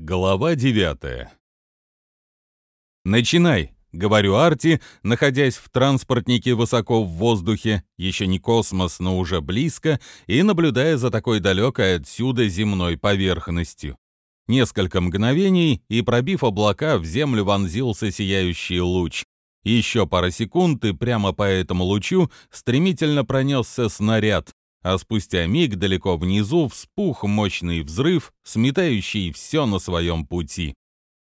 Глава девятая. «Начинай», — говорю Арти, находясь в транспортнике высоко в воздухе, еще не космос, но уже близко, и наблюдая за такой далекой отсюда земной поверхностью. Несколько мгновений, и, пробив облака, в землю вонзился сияющий луч. Еще пара секунд, и прямо по этому лучу стремительно пронесся снаряд, а спустя миг далеко внизу вспух мощный взрыв, сметающий все на своем пути.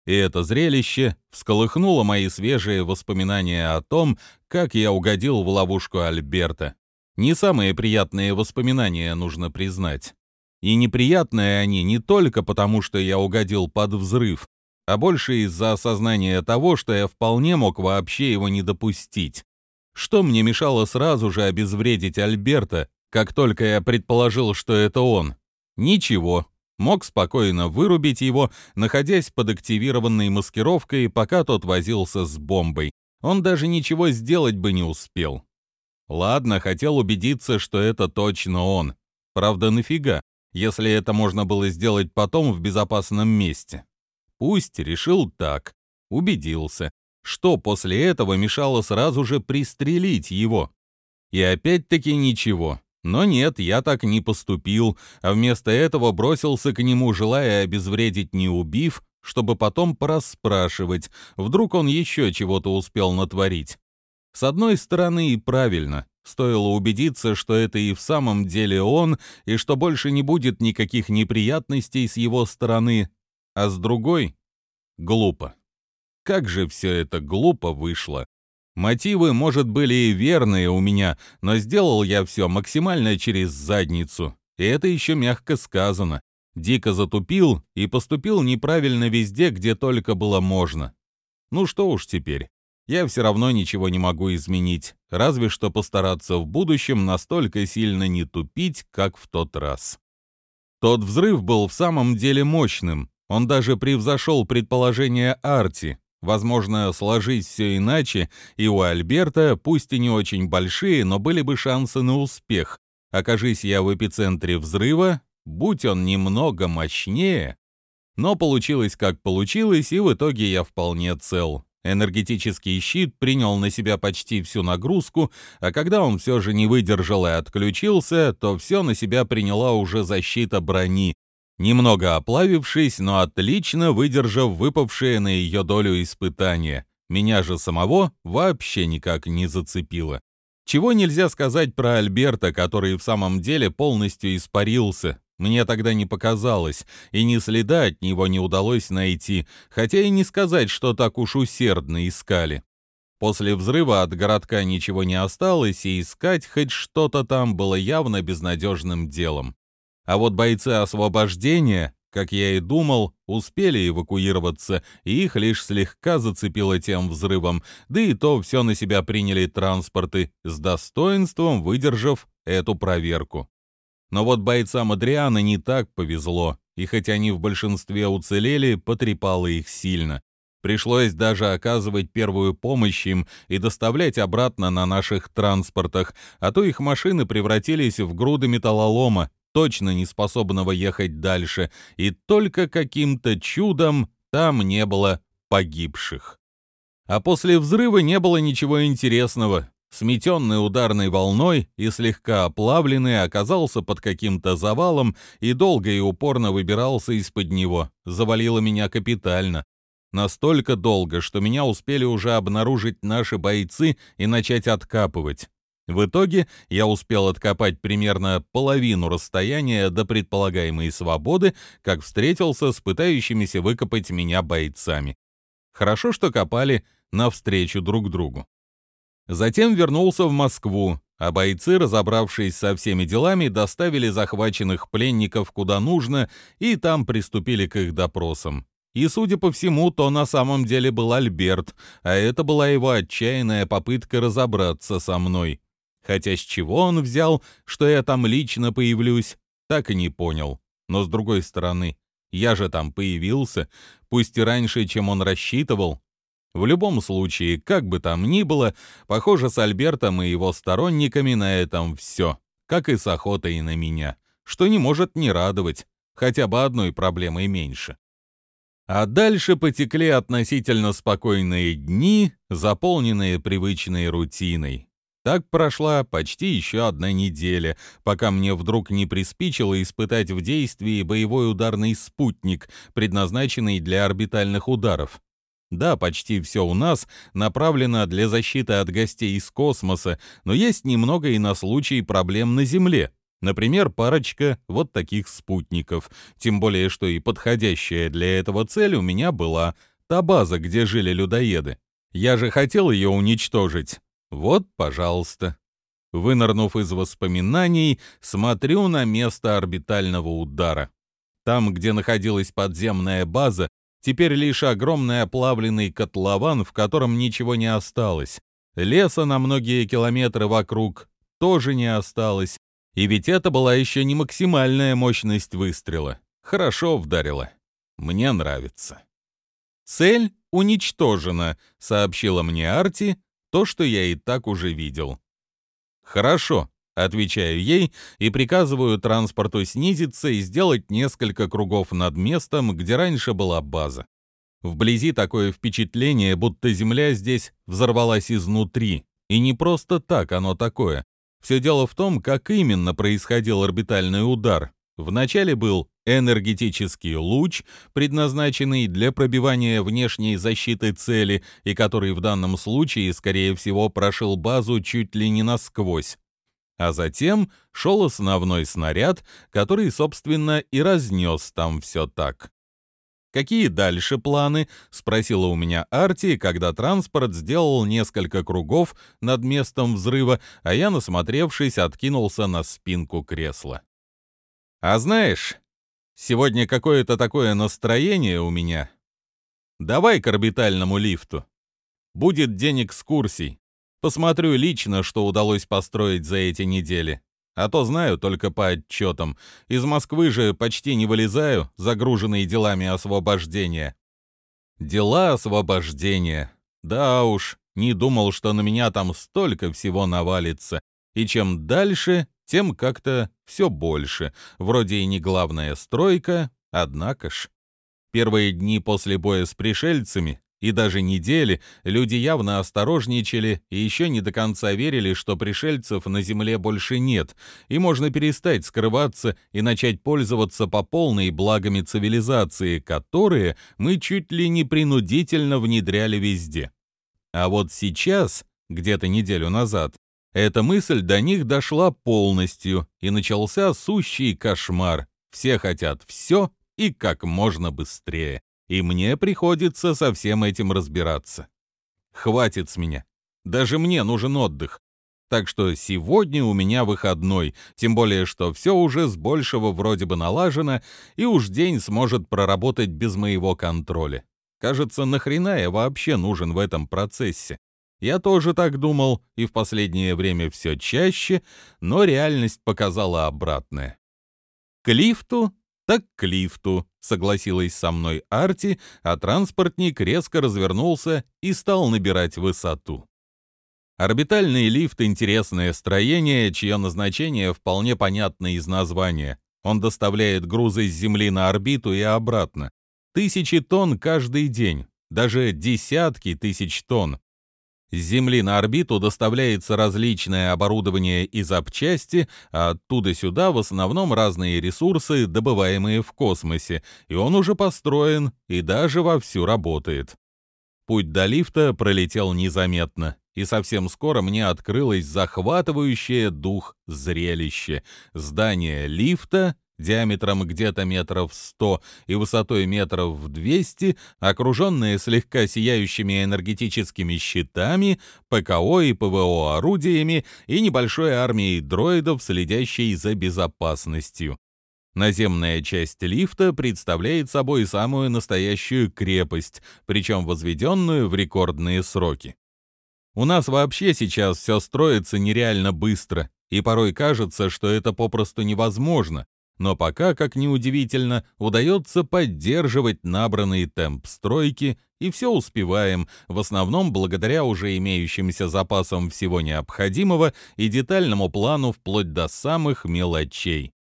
И это зрелище всколыхнуло мои свежие воспоминания о том, как я угодил в ловушку Альберта. Не самые приятные воспоминания, нужно признать. И неприятные они не только потому, что я угодил под взрыв, а больше из-за осознания того, что я вполне мог вообще его не допустить. Что мне мешало сразу же обезвредить Альберта, как только я предположил, что это он. Ничего. Мог спокойно вырубить его, находясь под активированной маскировкой, пока тот возился с бомбой. Он даже ничего сделать бы не успел. Ладно, хотел убедиться, что это точно он. Правда, нафига, если это можно было сделать потом в безопасном месте? Пусть решил так. Убедился. Что после этого мешало сразу же пристрелить его? И опять-таки ничего. Но нет, я так не поступил, а вместо этого бросился к нему, желая обезвредить не убив, чтобы потом порасспрашивать, вдруг он еще чего-то успел натворить. С одной стороны и правильно, стоило убедиться, что это и в самом деле он, и что больше не будет никаких неприятностей с его стороны, а с другой — глупо. Как же все это глупо вышло. Мотивы, может, были и верные у меня, но сделал я все максимально через задницу. И это еще мягко сказано. Дико затупил и поступил неправильно везде, где только было можно. Ну что уж теперь. Я все равно ничего не могу изменить, разве что постараться в будущем настолько сильно не тупить, как в тот раз. Тот взрыв был в самом деле мощным. Он даже превзошел предположение Арти, Возможно, сложить все иначе, и у Альберта, пусть и не очень большие, но были бы шансы на успех. Окажись я в эпицентре взрыва, будь он немного мощнее. Но получилось как получилось, и в итоге я вполне цел. Энергетический щит принял на себя почти всю нагрузку, а когда он все же не выдержал и отключился, то все на себя приняла уже защита брони, немного оплавившись, но отлично выдержав выпавшее на ее долю испытание. Меня же самого вообще никак не зацепило. Чего нельзя сказать про Альберта, который в самом деле полностью испарился. Мне тогда не показалось, и ни следа от него не удалось найти, хотя и не сказать, что так уж усердно искали. После взрыва от городка ничего не осталось, и искать хоть что-то там было явно безнадежным делом. А вот бойцы освобождения, как я и думал, успели эвакуироваться, и их лишь слегка зацепило тем взрывом, да и то все на себя приняли транспорты, с достоинством выдержав эту проверку. Но вот бойцам Адриана не так повезло, и хоть они в большинстве уцелели, потрепало их сильно. Пришлось даже оказывать первую помощь им и доставлять обратно на наших транспортах, а то их машины превратились в груды металлолома, точно не способного ехать дальше, и только каким-то чудом там не было погибших. А после взрыва не было ничего интересного. Сметенный ударной волной и слегка оплавленный оказался под каким-то завалом и долго и упорно выбирался из-под него. Завалило меня капитально. Настолько долго, что меня успели уже обнаружить наши бойцы и начать откапывать. В итоге я успел откопать примерно половину расстояния до предполагаемой свободы, как встретился с пытающимися выкопать меня бойцами. Хорошо, что копали навстречу друг другу. Затем вернулся в Москву, а бойцы, разобравшись со всеми делами, доставили захваченных пленников куда нужно и там приступили к их допросам. И, судя по всему, то на самом деле был Альберт, а это была его отчаянная попытка разобраться со мной. Хотя с чего он взял, что я там лично появлюсь, так и не понял. Но с другой стороны, я же там появился, пусть и раньше, чем он рассчитывал. В любом случае, как бы там ни было, похоже, с Альбертом и его сторонниками на этом все, как и с охотой на меня, что не может не радовать, хотя бы одной проблемой меньше. А дальше потекли относительно спокойные дни, заполненные привычной рутиной. Так прошла почти еще одна неделя, пока мне вдруг не приспичило испытать в действии боевой ударный спутник, предназначенный для орбитальных ударов. Да, почти все у нас направлено для защиты от гостей из космоса, но есть немного и на случай проблем на Земле. Например, парочка вот таких спутников. Тем более, что и подходящая для этого цель у меня была та база, где жили людоеды. Я же хотел ее уничтожить, вот, пожалуйста. Вынырнув из воспоминаний, смотрю на место орбитального удара. Там, где находилась подземная база, теперь лишь огромный оплавленный котлован, в котором ничего не осталось. Леса на многие километры вокруг тоже не осталось. И ведь это была еще не максимальная мощность выстрела. Хорошо вдарила. Мне нравится. Цель уничтожена, сообщила мне Арти, то, что я и так уже видел. «Хорошо», — отвечаю ей и приказываю транспорту снизиться и сделать несколько кругов над местом, где раньше была база. Вблизи такое впечатление, будто Земля здесь взорвалась изнутри. И не просто так оно такое. Все дело в том, как именно происходил орбитальный удар. Вначале был энергетический луч, предназначенный для пробивания внешней защиты цели и который в данном случае, скорее всего, прошил базу чуть ли не насквозь. А затем шел основной снаряд, который, собственно, и разнес там все так. «Какие дальше планы?» — спросила у меня Арти, когда транспорт сделал несколько кругов над местом взрыва, а я, насмотревшись, откинулся на спинку кресла. «А знаешь, Сегодня какое-то такое настроение у меня. Давай к орбитальному лифту. Будет день экскурсий. Посмотрю лично, что удалось построить за эти недели. А то знаю только по отчетам. Из Москвы же почти не вылезаю, загруженный делами освобождения. Дела освобождения. Да уж, не думал, что на меня там столько всего навалится. И чем дальше, тем как-то все больше. Вроде и не главная стройка, однако ж. Первые дни после боя с пришельцами и даже недели люди явно осторожничали и еще не до конца верили, что пришельцев на Земле больше нет, и можно перестать скрываться и начать пользоваться по полной благами цивилизации, которые мы чуть ли не принудительно внедряли везде. А вот сейчас, где-то неделю назад, эта мысль до них дошла полностью, и начался сущий кошмар. Все хотят все и как можно быстрее. И мне приходится со всем этим разбираться. Хватит с меня. Даже мне нужен отдых. Так что сегодня у меня выходной, тем более что все уже с большего вроде бы налажено, и уж день сможет проработать без моего контроля. Кажется, нахрена я вообще нужен в этом процессе? Я тоже так думал, и в последнее время все чаще, но реальность показала обратное. К лифту? Так к лифту, согласилась со мной Арти, а транспортник резко развернулся и стал набирать высоту. Орбитальный лифт — интересное строение, чье назначение вполне понятно из названия. Он доставляет грузы с Земли на орбиту и обратно. Тысячи тонн каждый день, даже десятки тысяч тонн. С Земли на орбиту доставляется различное оборудование и запчасти, а оттуда сюда в основном разные ресурсы, добываемые в космосе, и он уже построен и даже вовсю работает. Путь до лифта пролетел незаметно, и совсем скоро мне открылось захватывающее дух зрелище. Здание лифта диаметром где-то метров 100 и высотой метров в 200, окруженные слегка сияющими энергетическими щитами, ПКО и ПВО орудиями и небольшой армией дроидов, следящей за безопасностью. Наземная часть лифта представляет собой самую настоящую крепость, причем возведенную в рекордные сроки. У нас вообще сейчас все строится нереально быстро, и порой кажется, что это попросту невозможно, но пока, как ни удивительно, удается поддерживать набранный темп стройки, и все успеваем, в основном благодаря уже имеющимся запасам всего необходимого и детальному плану вплоть до самых мелочей.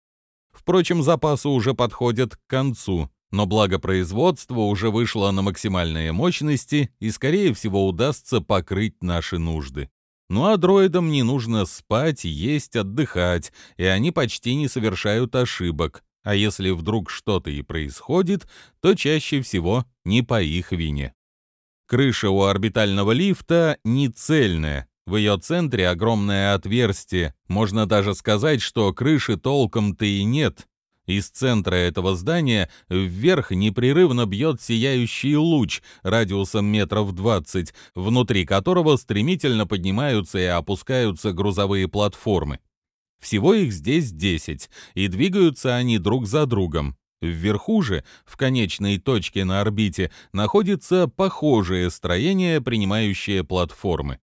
Впрочем, запасы уже подходят к концу. Но благо производство уже вышло на максимальные мощности и, скорее всего, удастся покрыть наши нужды. Ну а дроидам не нужно спать, есть, отдыхать, и они почти не совершают ошибок. А если вдруг что-то и происходит, то чаще всего не по их вине. Крыша у орбитального лифта не цельная. В ее центре огромное отверстие. Можно даже сказать, что крыши толком-то и нет. Из центра этого здания вверх непрерывно бьет сияющий луч радиусом метров 20, внутри которого стремительно поднимаются и опускаются грузовые платформы. Всего их здесь 10, и двигаются они друг за другом. Вверху же, в конечной точке на орбите, находится похожее строение, принимающее платформы.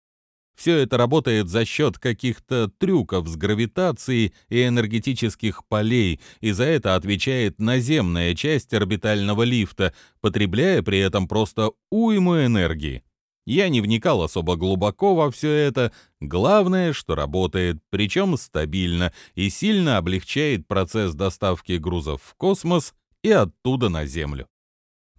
Все это работает за счет каких-то трюков с гравитацией и энергетических полей, и за это отвечает наземная часть орбитального лифта, потребляя при этом просто уйму энергии. Я не вникал особо глубоко во все это. Главное, что работает, причем стабильно, и сильно облегчает процесс доставки грузов в космос и оттуда на Землю.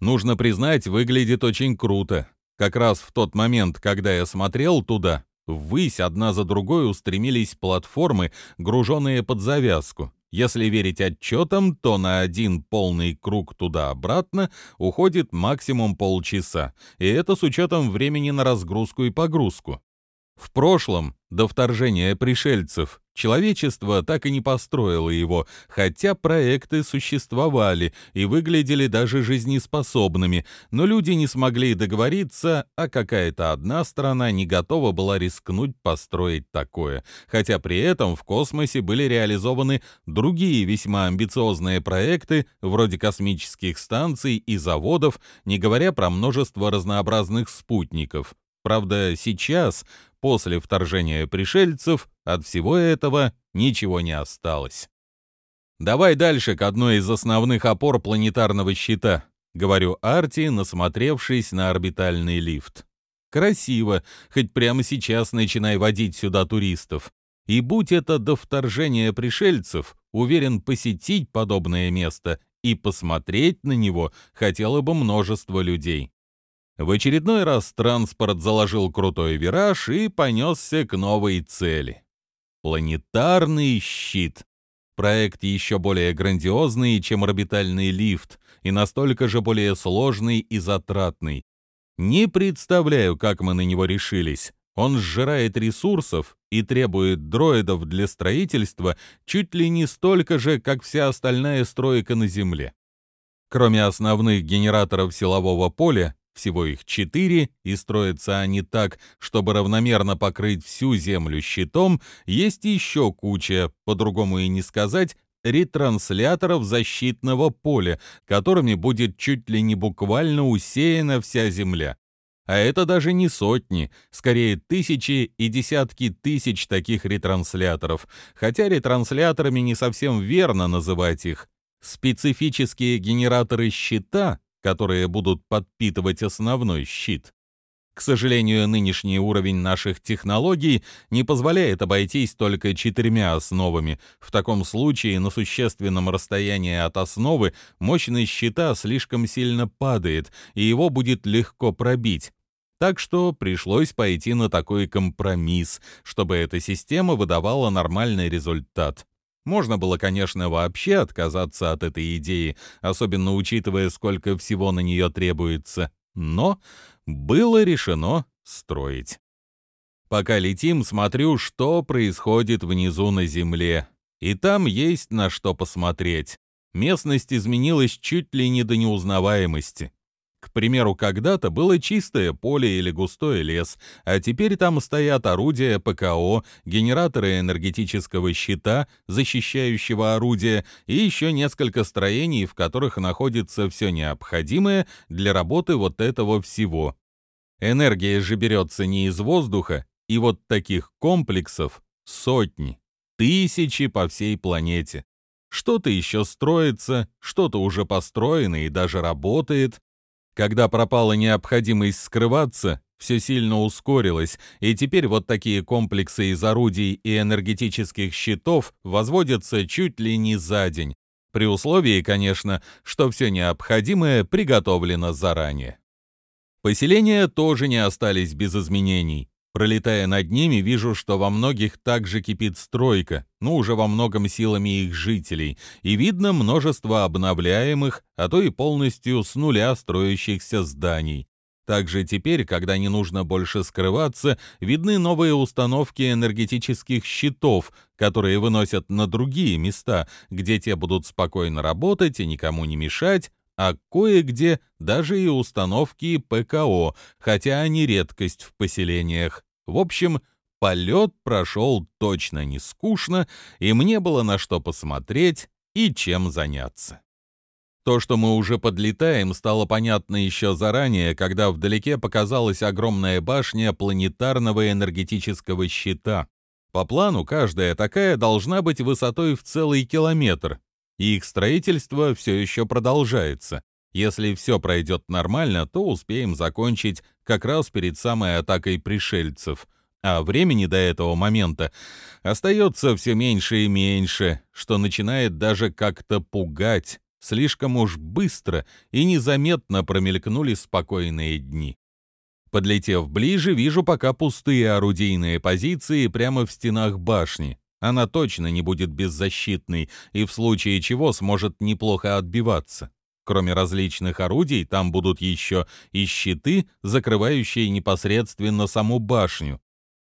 Нужно признать, выглядит очень круто. Как раз в тот момент, когда я смотрел туда, Ввысь одна за другой устремились платформы, груженные под завязку. Если верить отчетам, то на один полный круг туда-обратно уходит максимум полчаса, и это с учетом времени на разгрузку и погрузку. В прошлом, до вторжения пришельцев, человечество так и не построило его, хотя проекты существовали и выглядели даже жизнеспособными, но люди не смогли договориться, а какая-то одна страна не готова была рискнуть построить такое, хотя при этом в космосе были реализованы другие весьма амбициозные проекты, вроде космических станций и заводов, не говоря про множество разнообразных спутников. Правда, сейчас после вторжения пришельцев от всего этого ничего не осталось. «Давай дальше к одной из основных опор планетарного щита», — говорю Арти, насмотревшись на орбитальный лифт. «Красиво, хоть прямо сейчас начинай водить сюда туристов. И будь это до вторжения пришельцев, уверен, посетить подобное место и посмотреть на него хотело бы множество людей. В очередной раз транспорт заложил крутой вираж и понесся к новой цели. Планетарный щит. Проект еще более грандиозный, чем орбитальный лифт, и настолько же более сложный и затратный. Не представляю, как мы на него решились. Он сжирает ресурсов и требует дроидов для строительства чуть ли не столько же, как вся остальная стройка на Земле. Кроме основных генераторов силового поля, всего их четыре, и строятся они так, чтобы равномерно покрыть всю Землю щитом, есть еще куча, по-другому и не сказать, ретрансляторов защитного поля, которыми будет чуть ли не буквально усеяна вся Земля. А это даже не сотни, скорее тысячи и десятки тысяч таких ретрансляторов, хотя ретрансляторами не совсем верно называть их. Специфические генераторы щита которые будут подпитывать основной щит. К сожалению, нынешний уровень наших технологий не позволяет обойтись только четырьмя основами. В таком случае на существенном расстоянии от основы мощность щита слишком сильно падает, и его будет легко пробить. Так что пришлось пойти на такой компромисс, чтобы эта система выдавала нормальный результат. Можно было, конечно, вообще отказаться от этой идеи, особенно учитывая, сколько всего на нее требуется, но было решено строить. Пока летим, смотрю, что происходит внизу на земле. И там есть на что посмотреть. Местность изменилась чуть ли не до неузнаваемости. К примеру, когда-то было чистое поле или густой лес, а теперь там стоят орудия ПКО, генераторы энергетического щита, защищающего орудия, и еще несколько строений, в которых находится все необходимое для работы вот этого всего. Энергия же берется не из воздуха, и вот таких комплексов сотни, тысячи по всей планете. Что-то еще строится, что-то уже построено и даже работает, когда пропала необходимость скрываться, все сильно ускорилось, и теперь вот такие комплексы из орудий и энергетических щитов возводятся чуть ли не за день. При условии, конечно, что все необходимое приготовлено заранее. Поселения тоже не остались без изменений. Пролетая над ними, вижу, что во многих также кипит стройка, ну уже во многом силами их жителей, и видно множество обновляемых, а то и полностью с нуля строящихся зданий. Также теперь, когда не нужно больше скрываться, видны новые установки энергетических щитов, которые выносят на другие места, где те будут спокойно работать и никому не мешать, а кое-где даже и установки ПКО, хотя они редкость в поселениях. В общем, полет прошел точно не скучно, и мне было на что посмотреть и чем заняться. То, что мы уже подлетаем, стало понятно еще заранее, когда вдалеке показалась огромная башня планетарного энергетического щита. По плану, каждая такая должна быть высотой в целый километр, и их строительство все еще продолжается. Если все пройдет нормально, то успеем закончить как раз перед самой атакой пришельцев. А времени до этого момента остается все меньше и меньше, что начинает даже как-то пугать. Слишком уж быстро и незаметно промелькнули спокойные дни. Подлетев ближе, вижу пока пустые орудийные позиции прямо в стенах башни. Она точно не будет беззащитной и в случае чего сможет неплохо отбиваться. Кроме различных орудий, там будут еще и щиты, закрывающие непосредственно саму башню.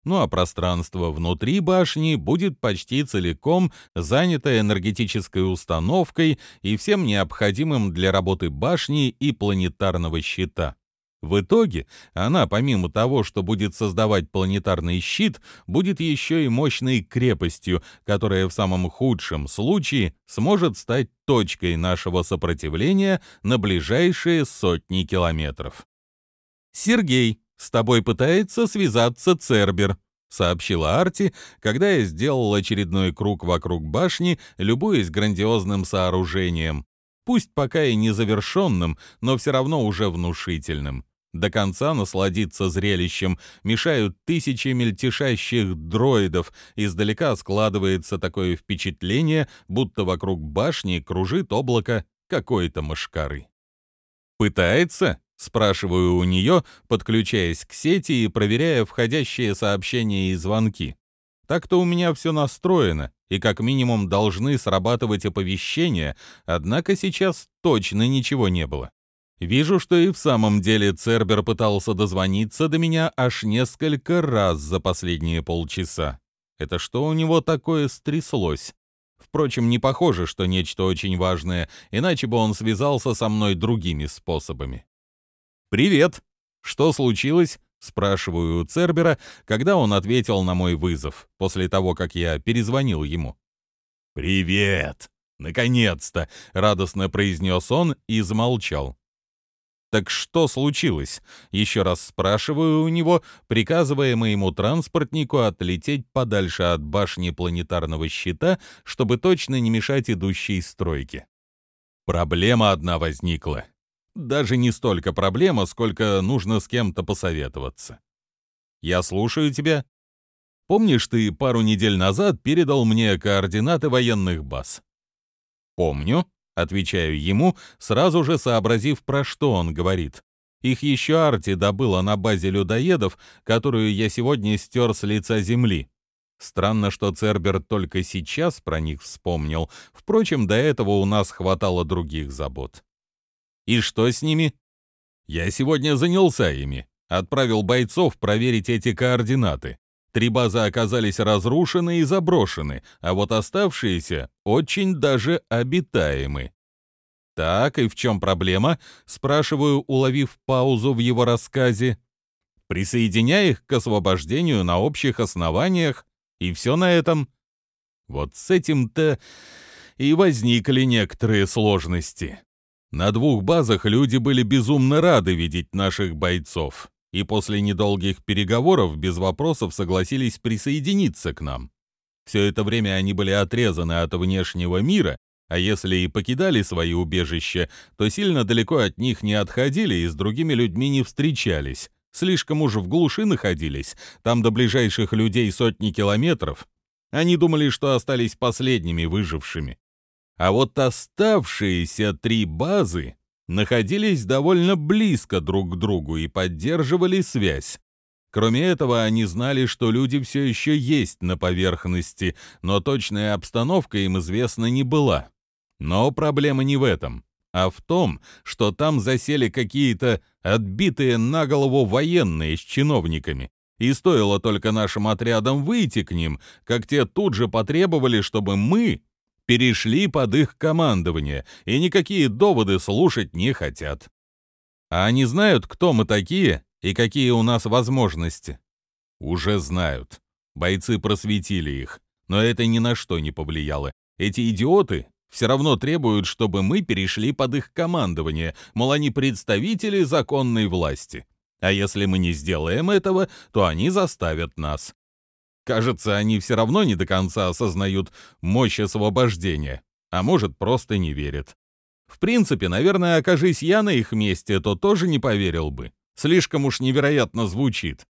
Ну а пространство внутри башни будет почти целиком занято энергетической установкой и всем необходимым для работы башни и планетарного щита. В итоге она, помимо того, что будет создавать планетарный щит, будет еще и мощной крепостью, которая в самом худшем случае сможет стать точкой нашего сопротивления на ближайшие сотни километров. «Сергей, с тобой пытается связаться Цербер», — сообщила Арти, когда я сделал очередной круг вокруг башни, любуясь грандиозным сооружением. Пусть пока и незавершенным, но все равно уже внушительным. До конца насладиться зрелищем мешают тысячи мельтешащих дроидов, издалека складывается такое впечатление, будто вокруг башни кружит облако какой-то мошкары. «Пытается?» — спрашиваю у нее, подключаясь к сети и проверяя входящие сообщения и звонки. Так-то у меня все настроено, и как минимум должны срабатывать оповещения, однако сейчас точно ничего не было. Вижу, что и в самом деле Цербер пытался дозвониться до меня аж несколько раз за последние полчаса. Это что у него такое стряслось? Впрочем, не похоже, что нечто очень важное, иначе бы он связался со мной другими способами. «Привет! Что случилось?» — спрашиваю у Цербера, когда он ответил на мой вызов, после того, как я перезвонил ему. «Привет! Наконец-то!» — радостно произнес он и замолчал. Так что случилось? Еще раз спрашиваю у него, приказывая моему транспортнику отлететь подальше от башни планетарного щита, чтобы точно не мешать идущей стройке. Проблема одна возникла. Даже не столько проблема, сколько нужно с кем-то посоветоваться. Я слушаю тебя. Помнишь, ты пару недель назад передал мне координаты военных баз? Помню. Отвечаю ему, сразу же сообразив, про что он говорит. Их еще Арти добыла на базе людоедов, которую я сегодня стер с лица земли. Странно, что Цербер только сейчас про них вспомнил. Впрочем, до этого у нас хватало других забот. И что с ними? Я сегодня занялся ими. Отправил бойцов проверить эти координаты. Три базы оказались разрушены и заброшены, а вот оставшиеся очень даже обитаемы. «Так, и в чем проблема?» — спрашиваю, уловив паузу в его рассказе. «Присоединяй их к освобождению на общих основаниях, и все на этом». Вот с этим-то и возникли некоторые сложности. На двух базах люди были безумно рады видеть наших бойцов и после недолгих переговоров без вопросов согласились присоединиться к нам. Все это время они были отрезаны от внешнего мира, а если и покидали свои убежища, то сильно далеко от них не отходили и с другими людьми не встречались. Слишком уж в глуши находились, там до ближайших людей сотни километров. Они думали, что остались последними выжившими. А вот оставшиеся три базы находились довольно близко друг к другу и поддерживали связь. Кроме этого, они знали, что люди все еще есть на поверхности, но точная обстановка им известна не была. Но проблема не в этом, а в том, что там засели какие-то отбитые на голову военные с чиновниками. И стоило только нашим отрядам выйти к ним, как те тут же потребовали, чтобы мы перешли под их командование, и никакие доводы слушать не хотят. А они знают, кто мы такие и какие у нас возможности? Уже знают. Бойцы просветили их. Но это ни на что не повлияло. Эти идиоты все равно требуют, чтобы мы перешли под их командование, мол, они представители законной власти. А если мы не сделаем этого, то они заставят нас. Кажется, они все равно не до конца осознают мощь освобождения, а может, просто не верят. В принципе, наверное, окажись я на их месте, то тоже не поверил бы. Слишком уж невероятно звучит.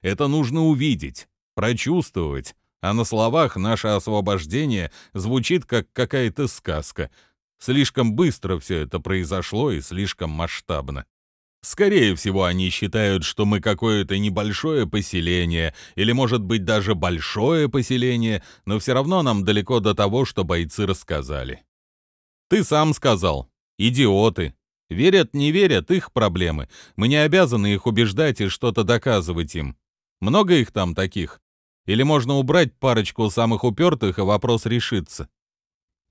Это нужно увидеть, прочувствовать, а на словах наше освобождение звучит как какая-то сказка. Слишком быстро все это произошло и слишком масштабно. Скорее всего, они считают, что мы какое-то небольшое поселение, или, может быть, даже большое поселение, но все равно нам далеко до того, что бойцы рассказали. Ты сам сказал. Идиоты. Верят, не верят, их проблемы. Мы не обязаны их убеждать и что-то доказывать им. Много их там таких? Или можно убрать парочку самых упертых, и вопрос решится?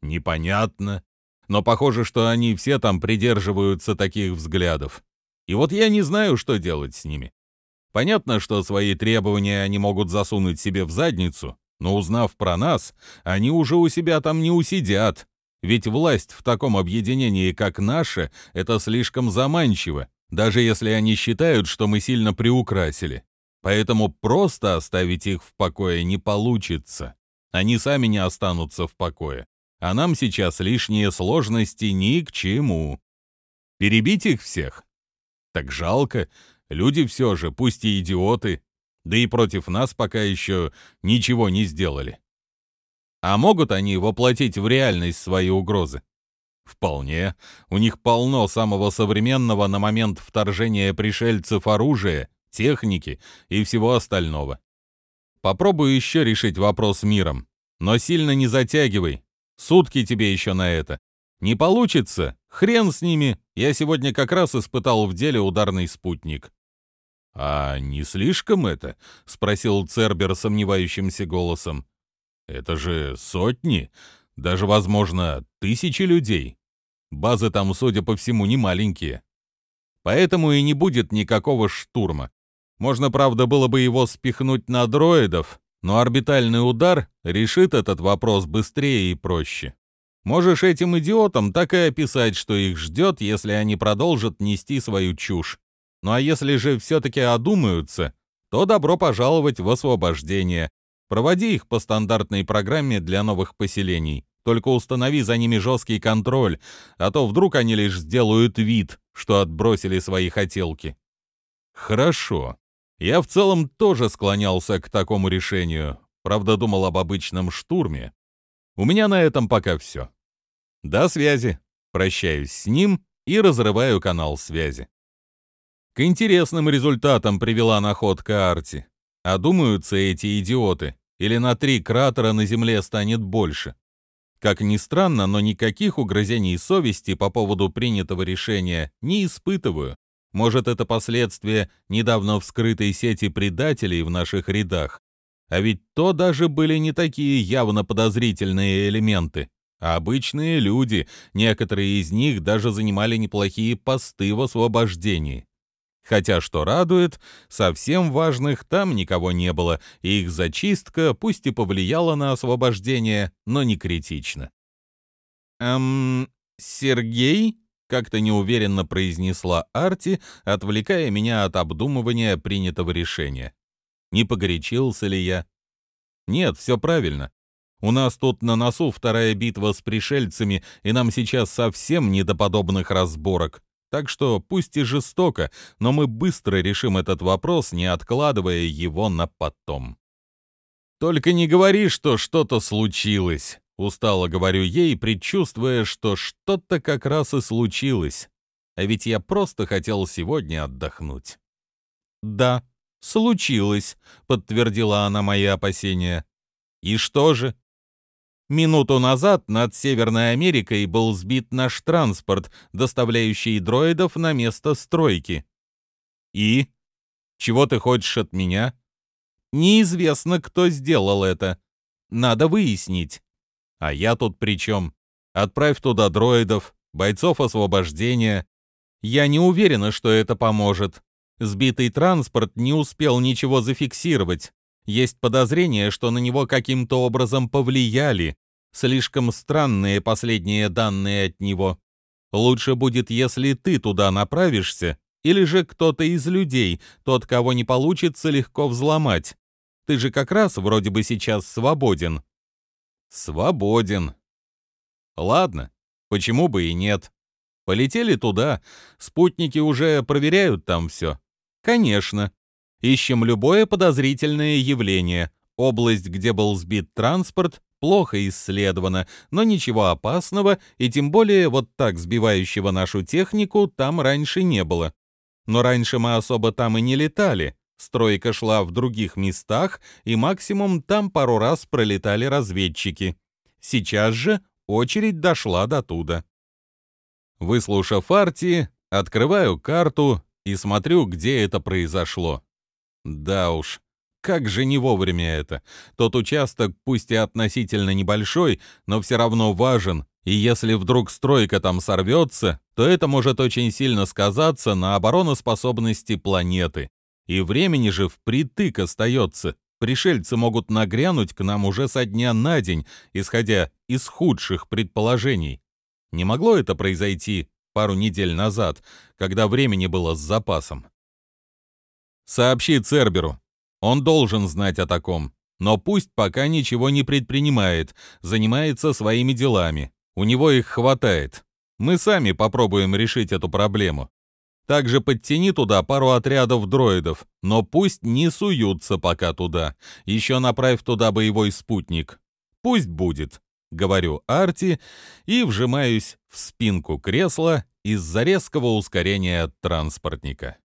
Непонятно. Но похоже, что они все там придерживаются таких взглядов. И вот я не знаю, что делать с ними. Понятно, что свои требования они могут засунуть себе в задницу, но узнав про нас, они уже у себя там не усидят. Ведь власть в таком объединении, как наше, это слишком заманчиво, даже если они считают, что мы сильно приукрасили. Поэтому просто оставить их в покое не получится. Они сами не останутся в покое. А нам сейчас лишние сложности ни к чему. Перебить их всех? Так жалко. Люди все же, пусть и идиоты. Да и против нас пока еще ничего не сделали. А могут они воплотить в реальность свои угрозы? Вполне. У них полно самого современного на момент вторжения пришельцев оружия, техники и всего остального. Попробую еще решить вопрос миром. Но сильно не затягивай. Сутки тебе еще на это. Не получится? Хрен с ними. Я сегодня как раз испытал в деле ударный спутник. «А не слишком это?» — спросил Цербер сомневающимся голосом. «Это же сотни, даже, возможно, тысячи людей. Базы там, судя по всему, не маленькие. Поэтому и не будет никакого штурма. Можно, правда, было бы его спихнуть на дроидов, но орбитальный удар решит этот вопрос быстрее и проще. Можешь этим идиотам так и описать, что их ждет, если они продолжат нести свою чушь. Ну а если же все-таки одумаются, то добро пожаловать в освобождение. Проводи их по стандартной программе для новых поселений. Только установи за ними жесткий контроль, а то вдруг они лишь сделают вид, что отбросили свои хотелки. Хорошо. Я в целом тоже склонялся к такому решению. Правда, думал об обычном штурме, у меня на этом пока все. До связи. Прощаюсь с ним и разрываю канал связи. К интересным результатам привела находка Арти. А думаются эти идиоты, или на три кратера на Земле станет больше. Как ни странно, но никаких угрызений совести по поводу принятого решения не испытываю. Может, это последствия недавно вскрытой сети предателей в наших рядах, а ведь то даже были не такие явно подозрительные элементы, обычные люди, некоторые из них даже занимали неплохие посты в освобождении. Хотя, что радует, совсем важных там никого не было, и их зачистка пусть и повлияла на освобождение, но не критично. «Эм, Сергей?» — как-то неуверенно произнесла Арти, отвлекая меня от обдумывания принятого решения. Не погорячился ли я? Нет, все правильно. У нас тут на носу вторая битва с пришельцами, и нам сейчас совсем не до подобных разборок. Так что пусть и жестоко, но мы быстро решим этот вопрос, не откладывая его на потом. «Только не говори, что что-то случилось», Устало говорю ей, предчувствуя, что что-то как раз и случилось. А ведь я просто хотел сегодня отдохнуть. «Да, случилось», — подтвердила она мои опасения. «И что же?» Минуту назад над Северной Америкой был сбит наш транспорт, доставляющий дроидов на место стройки. И? Чего ты хочешь от меня? Неизвестно, кто сделал это. Надо выяснить. А я тут при чем? Отправь туда дроидов, бойцов освобождения. Я не уверена, что это поможет. Сбитый транспорт не успел ничего зафиксировать. Есть подозрение, что на него каким-то образом повлияли. Слишком странные последние данные от него. Лучше будет, если ты туда направишься, или же кто-то из людей, тот, кого не получится легко взломать. Ты же как раз вроде бы сейчас свободен. Свободен. Ладно, почему бы и нет? Полетели туда, спутники уже проверяют там все. Конечно. Ищем любое подозрительное явление. Область, где был сбит транспорт, плохо исследована, но ничего опасного и тем более вот так сбивающего нашу технику там раньше не было. Но раньше мы особо там и не летали. Стройка шла в других местах, и максимум там пару раз пролетали разведчики. Сейчас же очередь дошла до туда. Выслушав Арти, открываю карту и смотрю, где это произошло. Да уж, как же не вовремя это. Тот участок, пусть и относительно небольшой, но все равно важен, и если вдруг стройка там сорвется, то это может очень сильно сказаться на обороноспособности планеты. И времени же впритык остается. Пришельцы могут нагрянуть к нам уже со дня на день, исходя из худших предположений. Не могло это произойти пару недель назад, когда времени было с запасом. Сообщи Церберу. Он должен знать о таком. Но пусть пока ничего не предпринимает, занимается своими делами. У него их хватает. Мы сами попробуем решить эту проблему. Также подтяни туда пару отрядов дроидов, но пусть не суются пока туда. Еще направь туда боевой спутник. Пусть будет, говорю Арти и вжимаюсь в спинку кресла из-за резкого ускорения транспортника.